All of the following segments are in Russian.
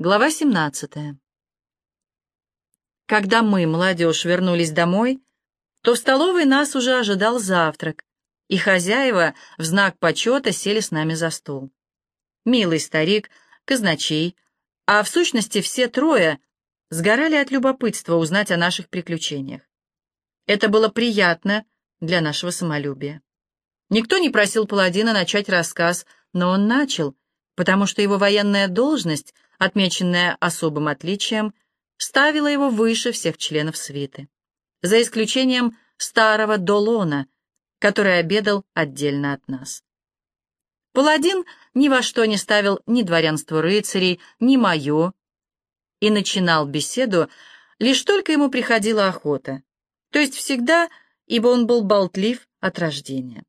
Глава 17. Когда мы, молодежь, вернулись домой, то в столовой нас уже ожидал завтрак, и хозяева в знак почета сели с нами за стол. Милый старик, казначей, а в сущности все трое сгорали от любопытства узнать о наших приключениях. Это было приятно для нашего самолюбия. Никто не просил паладина начать рассказ, но он начал, потому что его военная должность отмеченная особым отличием, ставила его выше всех членов свиты, за исключением старого Долона, который обедал отдельно от нас. Паладин ни во что не ставил ни дворянство рыцарей, ни мое, и начинал беседу, лишь только ему приходила охота, то есть всегда, ибо он был болтлив от рождения.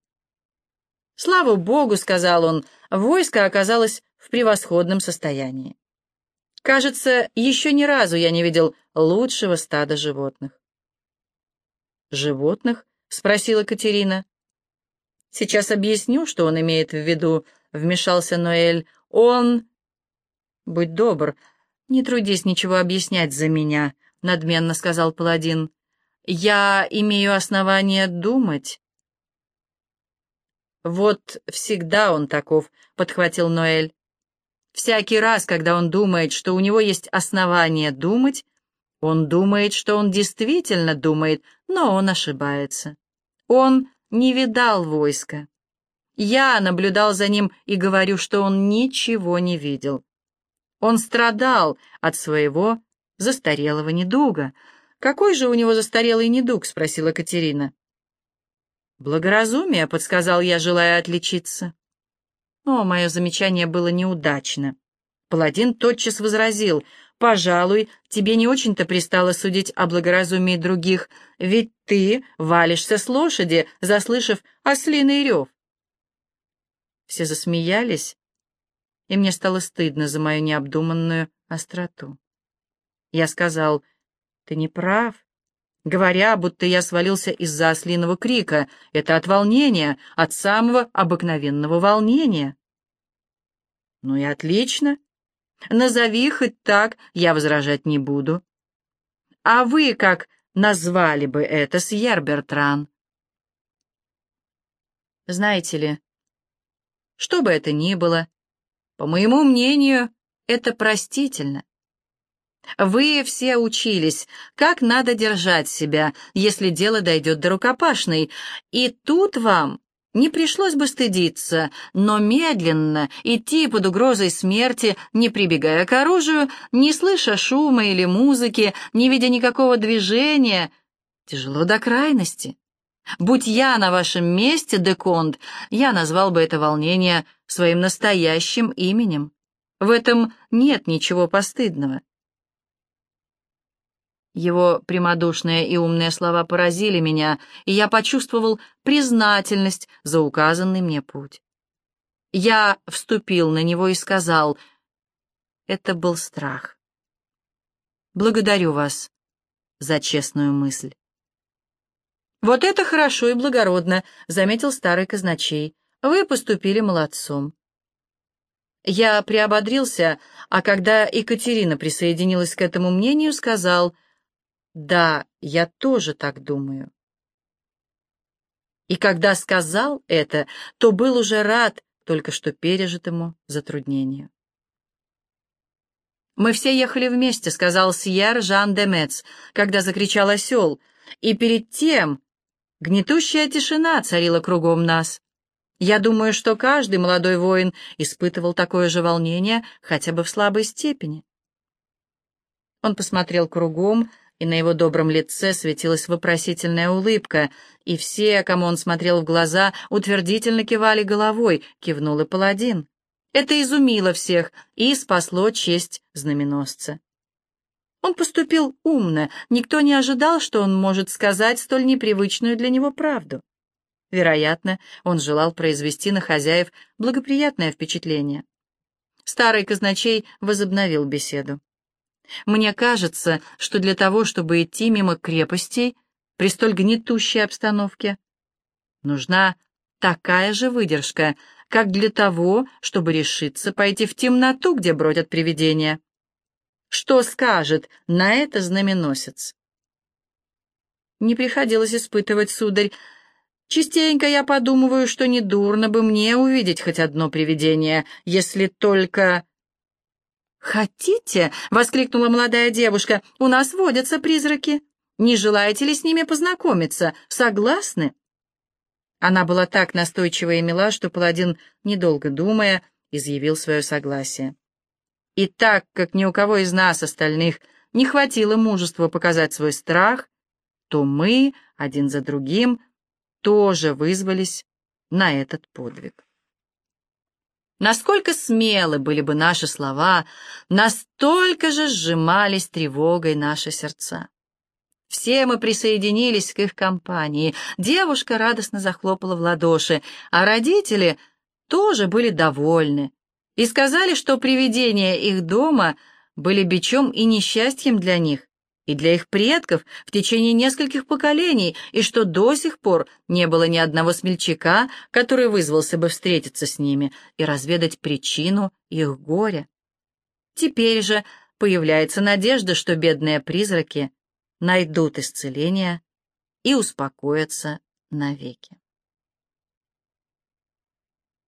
«Слава Богу», — сказал он, — «войско оказалось в превосходном состоянии. Кажется, еще ни разу я не видел лучшего стада животных. «Животных?» — спросила Катерина. «Сейчас объясню, что он имеет в виду», — вмешался Ноэль. «Он...» «Будь добр, не трудись ничего объяснять за меня», — надменно сказал паладин. «Я имею основание думать». «Вот всегда он таков», — подхватил Ноэль. Всякий раз, когда он думает, что у него есть основания думать, он думает, что он действительно думает, но он ошибается. Он не видал войска. Я наблюдал за ним и говорю, что он ничего не видел. Он страдал от своего застарелого недуга. «Какой же у него застарелый недуг?» — спросила Катерина. «Благоразумие», — подсказал я, желая отличиться. О, мое замечание было неудачно. Паладин тотчас возразил, «Пожалуй, тебе не очень-то пристало судить о благоразумии других, ведь ты валишься с лошади, заслышав ослиный рев». Все засмеялись, и мне стало стыдно за мою необдуманную остроту. Я сказал, «Ты не прав». Говоря, будто я свалился из-за ослиного крика, это от волнения, от самого обыкновенного волнения. Ну и отлично. Назови хоть так, я возражать не буду. А вы как назвали бы это, Сьер Бертран? Знаете ли, что бы это ни было, по моему мнению, это простительно. Вы все учились, как надо держать себя, если дело дойдет до рукопашной, и тут вам не пришлось бы стыдиться, но медленно идти под угрозой смерти, не прибегая к оружию, не слыша шума или музыки, не видя никакого движения, тяжело до крайности. Будь я на вашем месте, Деконт, я назвал бы это волнение своим настоящим именем. В этом нет ничего постыдного. Его прямодушные и умные слова поразили меня, и я почувствовал признательность за указанный мне путь. Я вступил на него и сказал, это был страх. Благодарю вас за честную мысль. «Вот это хорошо и благородно», — заметил старый казначей. «Вы поступили молодцом». Я приободрился, а когда Екатерина присоединилась к этому мнению, сказал — да, я тоже так думаю. И когда сказал это, то был уже рад только что пережитому затруднению. «Мы все ехали вместе», — сказал Сьер Жан де Мец, когда закричал осел, и перед тем гнетущая тишина царила кругом нас. Я думаю, что каждый молодой воин испытывал такое же волнение хотя бы в слабой степени. Он посмотрел кругом, — и на его добром лице светилась вопросительная улыбка, и все, кому он смотрел в глаза, утвердительно кивали головой, кивнул и паладин. Это изумило всех и спасло честь знаменосца. Он поступил умно, никто не ожидал, что он может сказать столь непривычную для него правду. Вероятно, он желал произвести на хозяев благоприятное впечатление. Старый казначей возобновил беседу. Мне кажется, что для того, чтобы идти мимо крепостей при столь гнетущей обстановке, нужна такая же выдержка, как для того, чтобы решиться пойти в темноту, где бродят привидения. Что скажет на это знаменосец? Не приходилось испытывать, сударь. Частенько я подумываю, что недурно бы мне увидеть хоть одно привидение, если только... «Хотите?» — воскликнула молодая девушка. «У нас водятся призраки. Не желаете ли с ними познакомиться? Согласны?» Она была так настойчива и мила, что паладин, недолго думая, изъявил свое согласие. И так как ни у кого из нас, остальных, не хватило мужества показать свой страх, то мы, один за другим, тоже вызвались на этот подвиг. Насколько смелы были бы наши слова, настолько же сжимались тревогой наши сердца. Все мы присоединились к их компании. Девушка радостно захлопала в ладоши, а родители тоже были довольны и сказали, что привидения их дома были бичом и несчастьем для них, и для их предков в течение нескольких поколений, и что до сих пор не было ни одного смельчака, который вызвался бы встретиться с ними и разведать причину их горя. Теперь же появляется надежда, что бедные призраки найдут исцеление и успокоятся навеки.